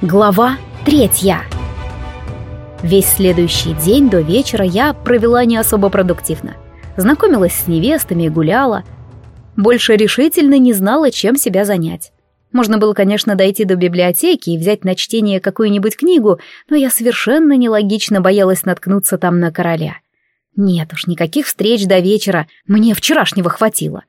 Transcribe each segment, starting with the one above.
Глава третья. Весь следующий день до вечера я провела не особо продуктивно. Знакомилась с невестами и гуляла. Больше решительно не знала, чем себя занять. Можно было, конечно, дойти до библиотеки и взять на чтение какую-нибудь книгу, но я совершенно нелогично боялась наткнуться там на короля. Нет уж, никаких встреч до вечера, мне вчерашнего хватило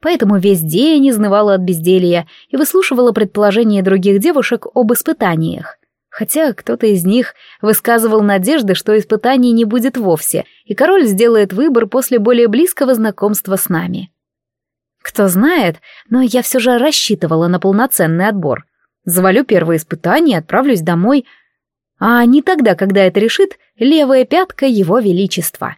поэтому весь день изнывала от безделья и выслушивала предположения других девушек об испытаниях. Хотя кто-то из них высказывал надежды, что испытаний не будет вовсе, и король сделает выбор после более близкого знакомства с нами. Кто знает, но я все же рассчитывала на полноценный отбор. Завалю первое испытание отправлюсь домой, а не тогда, когда это решит левая пятка его величества.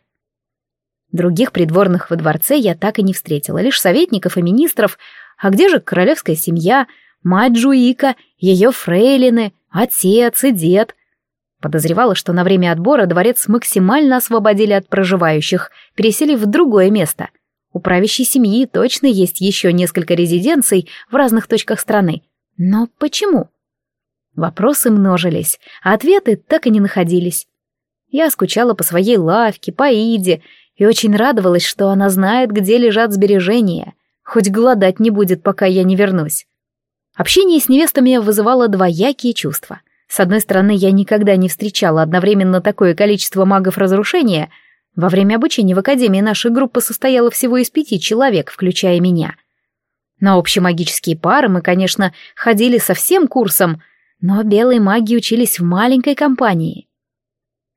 Других придворных во дворце я так и не встретила, лишь советников и министров. А где же королевская семья, мать Джуика, ее фрейлины, отец и дед? Подозревала, что на время отбора дворец максимально освободили от проживающих, переселив в другое место. У правящей семьи точно есть еще несколько резиденций в разных точках страны. Но почему? Вопросы множились, а ответы так и не находились. Я скучала по своей лавке, по Иде, и очень радовалась, что она знает, где лежат сбережения, хоть голодать не будет, пока я не вернусь. Общение с невестами вызывало двоякие чувства. С одной стороны, я никогда не встречала одновременно такое количество магов разрушения. Во время обучения в академии наша группа состояла всего из пяти человек, включая меня. На общемагические пары мы, конечно, ходили со всем курсом, но белой магии учились в маленькой компании —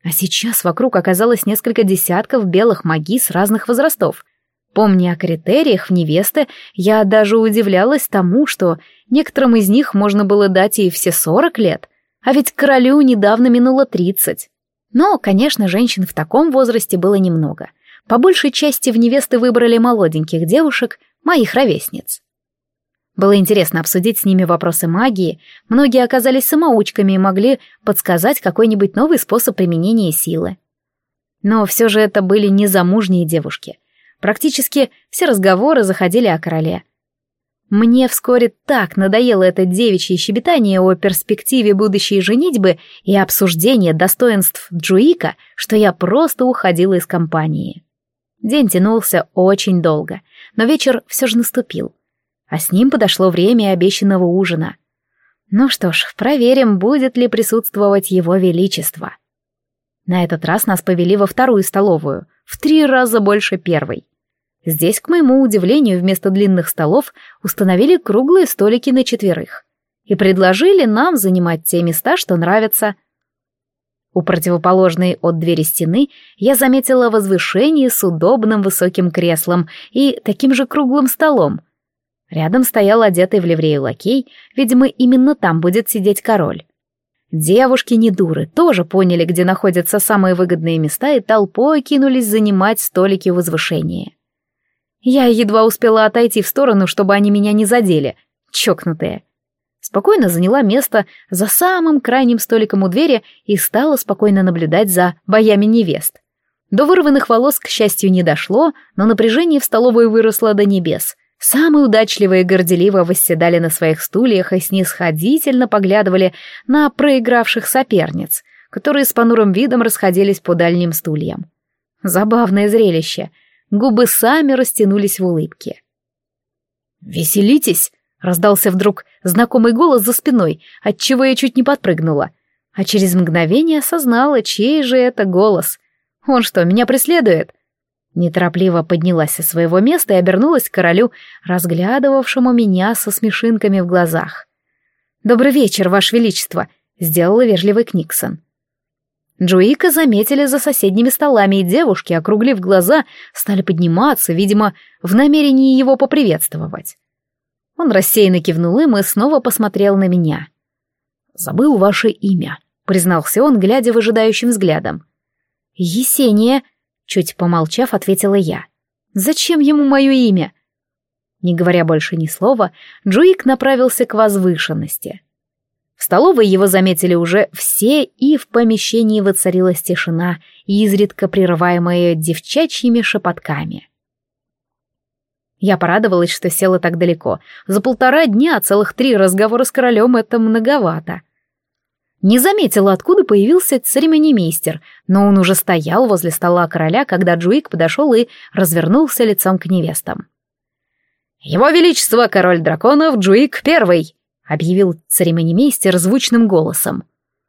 а сейчас вокруг оказалось несколько десятков белых магис разных возрастов. Помня о критериях в невесты, я даже удивлялась тому, что некоторым из них можно было дать и все сорок лет, а ведь королю недавно минуло тридцать. Но, конечно, женщин в таком возрасте было немного. По большей части в невесты выбрали молоденьких девушек, моих ровесниц. Было интересно обсудить с ними вопросы магии, многие оказались самоучками и могли подсказать какой-нибудь новый способ применения силы. Но все же это были незамужние девушки. Практически все разговоры заходили о короле. Мне вскоре так надоело это девичье щебетание о перспективе будущей женитьбы и обсуждение достоинств Джуика, что я просто уходила из компании. День тянулся очень долго, но вечер все же наступил — а с ним подошло время обещанного ужина. Ну что ж, проверим, будет ли присутствовать его величество. На этот раз нас повели во вторую столовую, в три раза больше первой. Здесь, к моему удивлению, вместо длинных столов установили круглые столики на четверых и предложили нам занимать те места, что нравятся. У противоположной от двери стены я заметила возвышение с удобным высоким креслом и таким же круглым столом, Рядом стоял одетый в ливрею лакей, видимо, именно там будет сидеть король. Девушки не дуры, тоже поняли, где находятся самые выгодные места, и толпой кинулись занимать столики возвышения. Я едва успела отойти в сторону, чтобы они меня не задели, чокнутые. Спокойно заняла место за самым крайним столиком у двери и стала спокойно наблюдать за боями невест. До вырванных волос, к счастью, не дошло, но напряжение в столовой выросло до небес — Самые удачливые и горделиво восседали на своих стульях и снисходительно поглядывали на проигравших соперниц, которые с понурым видом расходились по дальним стульям. Забавное зрелище. Губы сами растянулись в улыбке. «Веселитесь!» — раздался вдруг знакомый голос за спиной, отчего я чуть не подпрыгнула. А через мгновение осознала, чей же это голос. «Он что, меня преследует?» Неторопливо поднялась со своего места и обернулась к королю, разглядывавшему меня со смешинками в глазах. «Добрый вечер, Ваше Величество», — сделала вежливый Книксон. Джуика заметили за соседними столами, и девушки, округлив глаза, стали подниматься, видимо, в намерении его поприветствовать. Он рассеянно кивнул им и снова посмотрел на меня. «Забыл ваше имя», — признался он, глядя выжидающим взглядом. «Есения», Чуть помолчав, ответила я. «Зачем ему мое имя?» Не говоря больше ни слова, Джуик направился к возвышенности. В столовой его заметили уже все, и в помещении воцарилась тишина, изредка прерываемая девчачьими шепотками. Я порадовалась, что села так далеко. За полтора дня целых три разговора с королем — это многовато. Не заметила, откуда появился церемонимейстер, но он уже стоял возле стола короля, когда Джуик подошел и развернулся лицом к невестам. «Его Величество, король драконов, Джуик Первый!» — объявил церемонимейстер звучным голосом.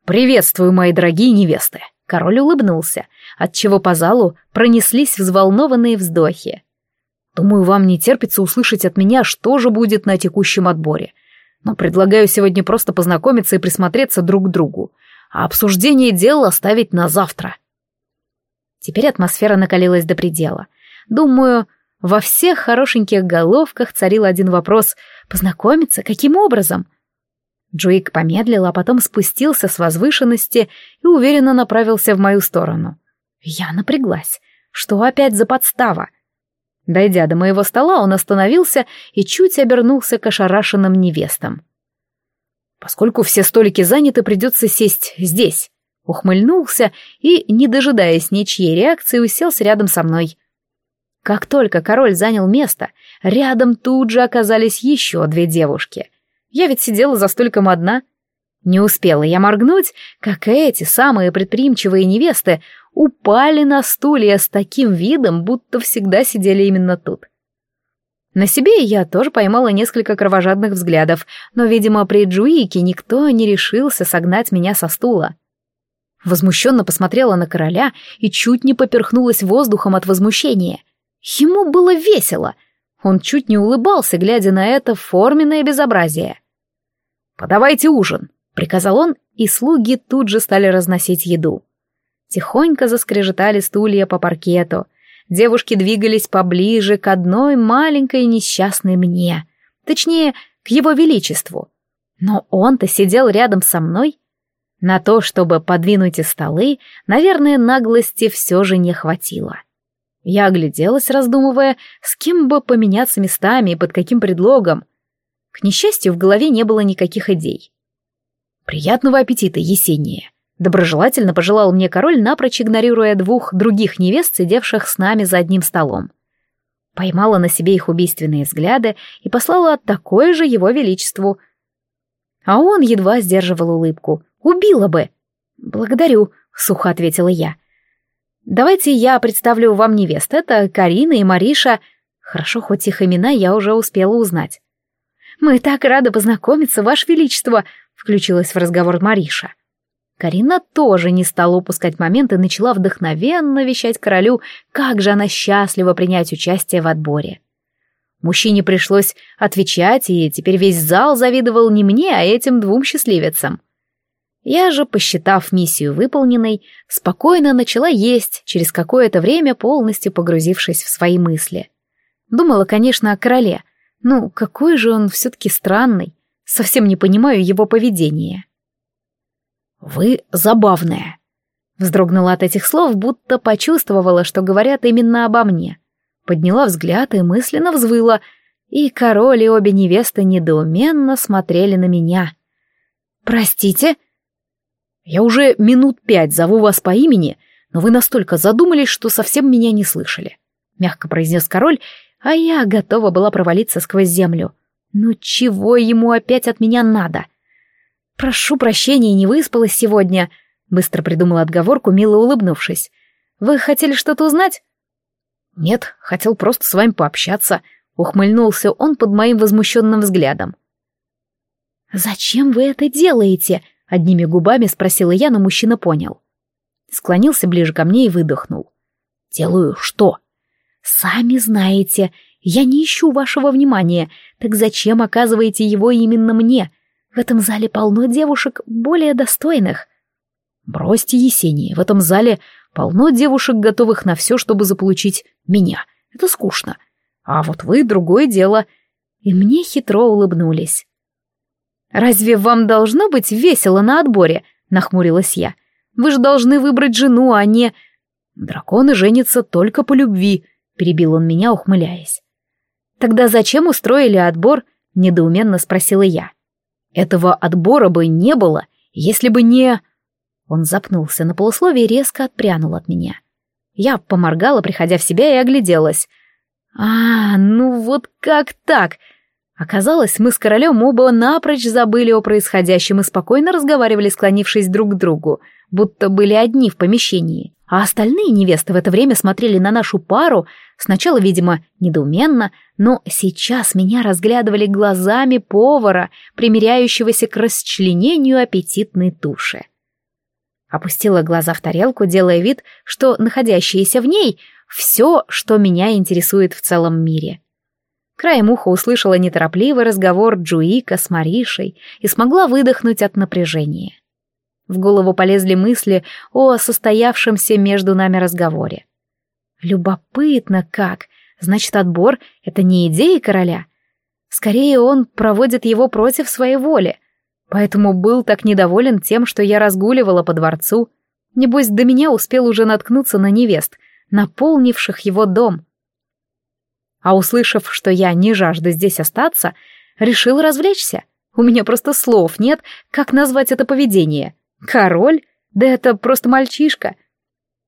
«Приветствую, мои дорогие невесты!» Король улыбнулся, отчего по залу пронеслись взволнованные вздохи. «Думаю, вам не терпится услышать от меня, что же будет на текущем отборе но предлагаю сегодня просто познакомиться и присмотреться друг к другу, а обсуждение дел оставить на завтра. Теперь атмосфера накалилась до предела. Думаю, во всех хорошеньких головках царил один вопрос — познакомиться? Каким образом? Джуик помедлил, а потом спустился с возвышенности и уверенно направился в мою сторону. Я напряглась. Что опять за подстава? Дойдя до моего стола, он остановился и чуть обернулся к ошарашенным невестам. «Поскольку все столики заняты, придется сесть здесь», — ухмыльнулся и, не дожидаясь ничьей реакции, уселся рядом со мной. Как только король занял место, рядом тут же оказались еще две девушки. Я ведь сидела за столиком одна. Не успела я моргнуть, как эти самые предприимчивые невесты упали на стулья с таким видом, будто всегда сидели именно тут. На себе я тоже поймала несколько кровожадных взглядов, но, видимо, при Джуике никто не решился согнать меня со стула. Возмущенно посмотрела на короля и чуть не поперхнулась воздухом от возмущения. Ему было весело. Он чуть не улыбался, глядя на это форменное безобразие. «Подавайте ужин», — приказал он, и слуги тут же стали разносить еду. Тихонько заскрежетали стулья по паркету. Девушки двигались поближе к одной маленькой несчастной мне. Точнее, к его величеству. Но он-то сидел рядом со мной. На то, чтобы подвинуть и столы, наверное, наглости все же не хватило. Я огляделась, раздумывая, с кем бы поменяться местами и под каким предлогом. К несчастью, в голове не было никаких идей. «Приятного аппетита, Есения!» Доброжелательно пожелал мне король, напрочь игнорируя двух других невест, сидевших с нами за одним столом. Поймала на себе их убийственные взгляды и послала такое же его величеству. А он едва сдерживал улыбку. «Убила бы!» «Благодарю», — сухо ответила я. «Давайте я представлю вам невест. Это Карина и Мариша. Хорошо, хоть их имена я уже успела узнать». «Мы так рады познакомиться, Ваше Величество», — включилась в разговор Мариша. Карина тоже не стала упускать момент и начала вдохновенно вещать королю, как же она счастлива принять участие в отборе. Мужчине пришлось отвечать, и теперь весь зал завидовал не мне, а этим двум счастливецам. Я же, посчитав миссию выполненной, спокойно начала есть, через какое-то время полностью погрузившись в свои мысли. Думала, конечно, о короле. Ну, какой же он все-таки странный. Совсем не понимаю его поведения. «Вы забавная», Вздрогнула от этих слов, будто почувствовала, что говорят именно обо мне. Подняла взгляд и мысленно взвыла, и король и обе невесты недоуменно смотрели на меня. «Простите?» «Я уже минут пять зову вас по имени, но вы настолько задумались, что совсем меня не слышали», — мягко произнес король, а я готова была провалиться сквозь землю. «Ну чего ему опять от меня надо?» «Прошу прощения, не выспалась сегодня», — быстро придумала отговорку, мило улыбнувшись. «Вы хотели что-то узнать?» «Нет, хотел просто с вами пообщаться», — ухмыльнулся он под моим возмущенным взглядом. «Зачем вы это делаете?» — одними губами спросила я, но мужчина понял. Склонился ближе ко мне и выдохнул. «Делаю что?» «Сами знаете, я не ищу вашего внимания, так зачем оказываете его именно мне? В этом зале полно девушек более достойных. Бросьте, Есения, в этом зале полно девушек, готовых на все, чтобы заполучить меня. Это скучно. А вот вы — другое дело. И мне хитро улыбнулись. «Разве вам должно быть весело на отборе?» — нахмурилась я. «Вы же должны выбрать жену, а не...» «Драконы женятся только по любви», — перебил он меня, ухмыляясь. «Тогда зачем устроили отбор?» — недоуменно спросила я. Этого отбора бы не было, если бы не... Он запнулся на полусловие и резко отпрянул от меня. Я поморгала, приходя в себя, и огляделась. «А, ну вот как так? Оказалось, мы с королем оба напрочь забыли о происходящем и спокойно разговаривали, склонившись друг к другу, будто были одни в помещении. А остальные невесты в это время смотрели на нашу пару, сначала, видимо, недоуменно, но сейчас меня разглядывали глазами повара, примиряющегося к расчленению аппетитной туши. Опустила глаза в тарелку, делая вид, что находящееся в ней — все, что меня интересует в целом мире — Краем уха услышала неторопливый разговор Джуика с Маришей и смогла выдохнуть от напряжения. В голову полезли мысли о состоявшемся между нами разговоре. Любопытно как. Значит, отбор — это не идея короля. Скорее, он проводит его против своей воли. Поэтому был так недоволен тем, что я разгуливала по дворцу. Небось, до меня успел уже наткнуться на невест, наполнивших его дом а услышав, что я не жажду здесь остаться, решил развлечься. У меня просто слов нет, как назвать это поведение. Король? Да это просто мальчишка.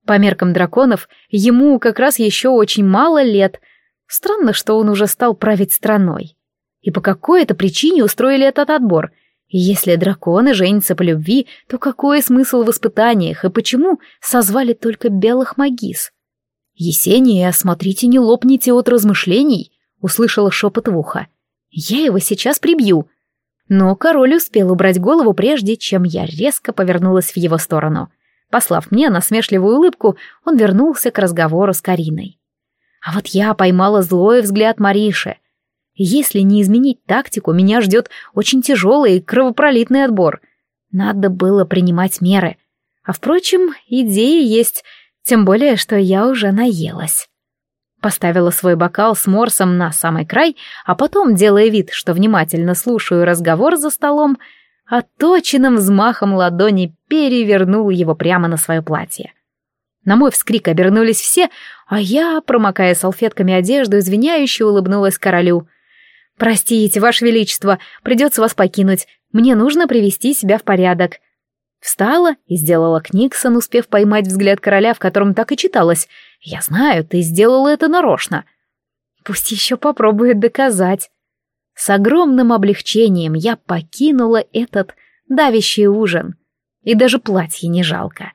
По меркам драконов, ему как раз еще очень мало лет. Странно, что он уже стал править страной. И по какой-то причине устроили этот отбор. Если драконы женятся по любви, то какой смысл в испытаниях и почему созвали только белых магис? «Есения, смотрите, не лопните от размышлений», — услышала шепот в ухо. «Я его сейчас прибью». Но король успел убрать голову, прежде чем я резко повернулась в его сторону. Послав мне насмешливую улыбку, он вернулся к разговору с Кариной. А вот я поймала злой взгляд Мариши. Если не изменить тактику, меня ждет очень тяжелый и кровопролитный отбор. Надо было принимать меры. А впрочем, идеи есть, тем более, что я уже наелась. Поставила свой бокал с морсом на самый край, а потом, делая вид, что внимательно слушаю разговор за столом, отточенным взмахом ладони перевернул его прямо на свое платье. На мой вскрик обернулись все, а я, промокая салфетками одежду, извиняюще улыбнулась королю. «Простите, Ваше Величество, придется вас покинуть. Мне нужно привести себя в порядок. Встала и сделала Книксон, успев поймать взгляд короля, в котором так и читалось. «Я знаю, ты сделала это нарочно». Пусть еще попробует доказать. С огромным облегчением я покинула этот давящий ужин. И даже платье не жалко.